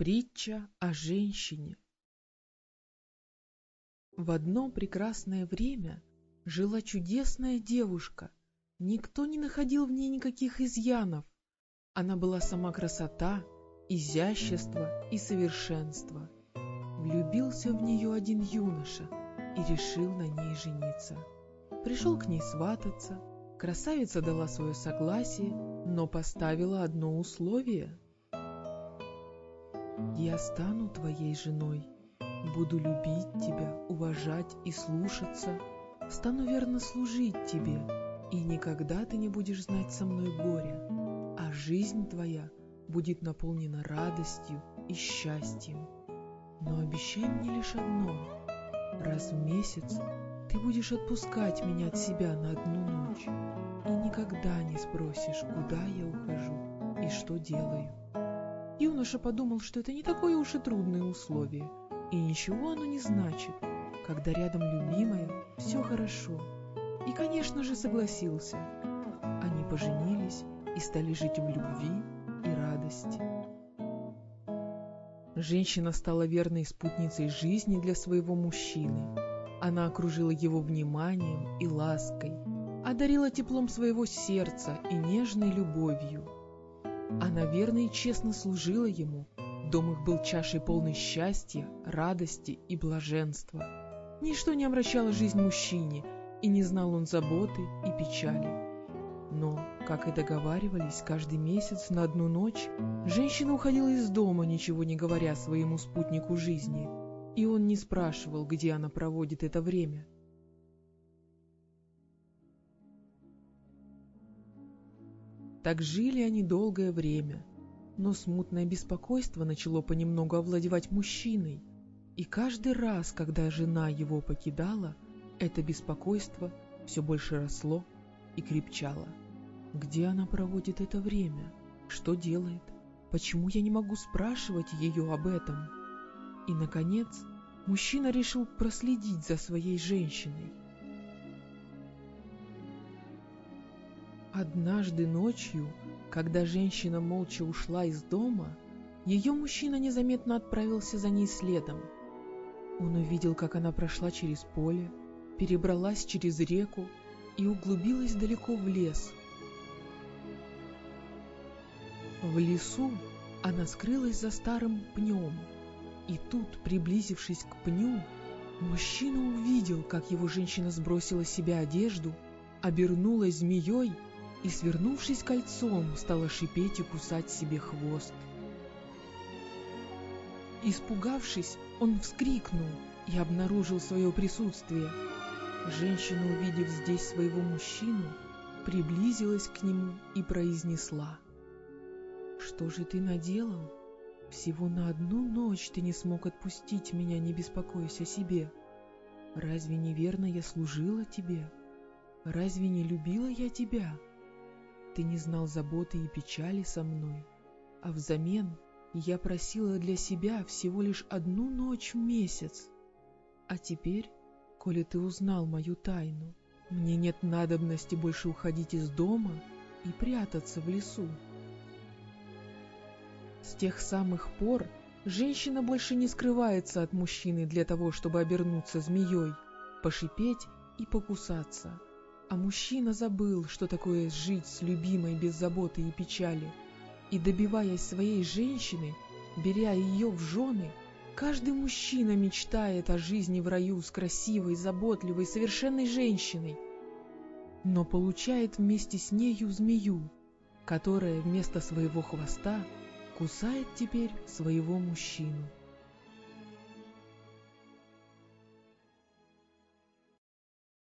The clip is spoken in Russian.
Притча о женщине В одно прекрасное время жила чудесная девушка. Никто не находил в ней никаких изъянов. Она была сама красота, изящество и совершенство. Влюбился в нее один юноша и решил на ней жениться. Пришел к ней свататься, красавица дала свое согласие, но поставила одно условие — я стану твоей женой, буду любить тебя, уважать и слушаться, стану верно служить тебе, и никогда ты не будешь знать со мной горя, а жизнь твоя будет наполнена радостью и счастьем. Но обещай мне лишь одно. Раз в месяц ты будешь отпускать меня от себя на одну ночь и никогда не спросишь, куда я ухожу и что делаю. Юноша подумал, что это не такое уж и трудное условие, и ничего оно не значит, когда рядом любимая, все хорошо. И, конечно же, согласился. Они поженились и стали жить в любви и радости. Женщина стала верной спутницей жизни для своего мужчины. Она окружила его вниманием и лаской, одарила теплом своего сердца и нежной любовью. Она верно и честно служила ему. Дом их был чашей полной счастья, радости и блаженства. Ничто не омрачало жизнь мужчине, и не знал он заботы и печали. Но, как и договаривались, каждый месяц на одну ночь женщина уходила из дома, ничего не говоря своему спутнику жизни, и он не спрашивал, где она проводит это время. Так жили они долгое время, но смутное беспокойство начало понемногу овладевать мужчиной, и каждый раз, когда жена его покидала, это беспокойство все больше росло и крепчало. Где она проводит это время? Что делает? Почему я не могу спрашивать ее об этом? И, наконец, мужчина решил проследить за своей женщиной. Однажды ночью, когда женщина молча ушла из дома, ее мужчина незаметно отправился за ней следом. Он увидел, как она прошла через поле, перебралась через реку и углубилась далеко в лес. В лесу она скрылась за старым пнем, и тут, приблизившись к пню, мужчина увидел, как его женщина сбросила с себя одежду, обернулась змеей и, свернувшись кольцом, стала шипеть и кусать себе хвост. Испугавшись, он вскрикнул и обнаружил свое присутствие. Женщина, увидев здесь своего мужчину, приблизилась к нему и произнесла. «Что же ты наделал? Всего на одну ночь ты не смог отпустить меня, не беспокойся о себе. Разве неверно я служила тебе? Разве не любила я тебя?» Ты не знал заботы и печали со мной, а взамен я просила для себя всего лишь одну ночь в месяц. А теперь, коли ты узнал мою тайну, мне нет надобности больше уходить из дома и прятаться в лесу. С тех самых пор женщина больше не скрывается от мужчины для того, чтобы обернуться змеей, пошипеть и покусаться — а мужчина забыл, что такое жить с любимой без заботы и печали. И добиваясь своей женщины, беря ее в жены, каждый мужчина мечтает о жизни в раю с красивой, заботливой, совершенной женщиной, но получает вместе с нею змею, которая вместо своего хвоста кусает теперь своего мужчину.